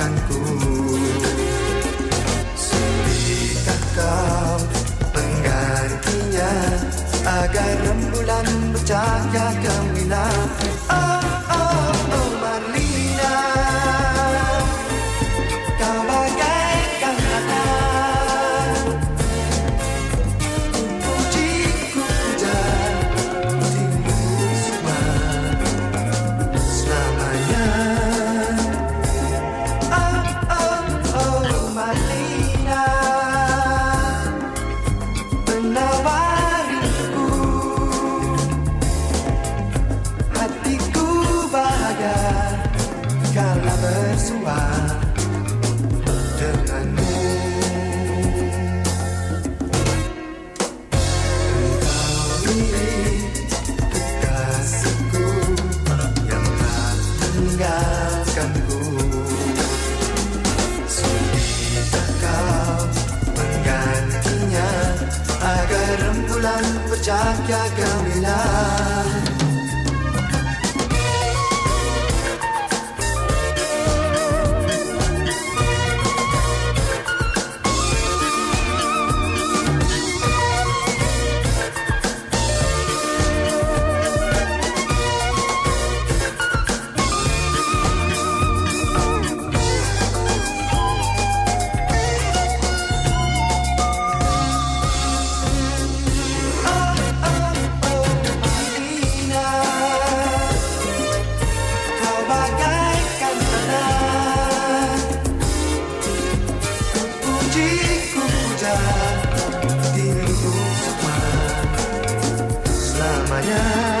meninggalkanku Sulitkah kau menggantinya Agar rembulan bercahaya gemilang Oh, ah! oh, Kala bersua denganmu Engkau mirip kekasihku Yang telah meninggalkanku Sulitkah kau menggantinya Agar rembulan bercahaya gemilang mañana.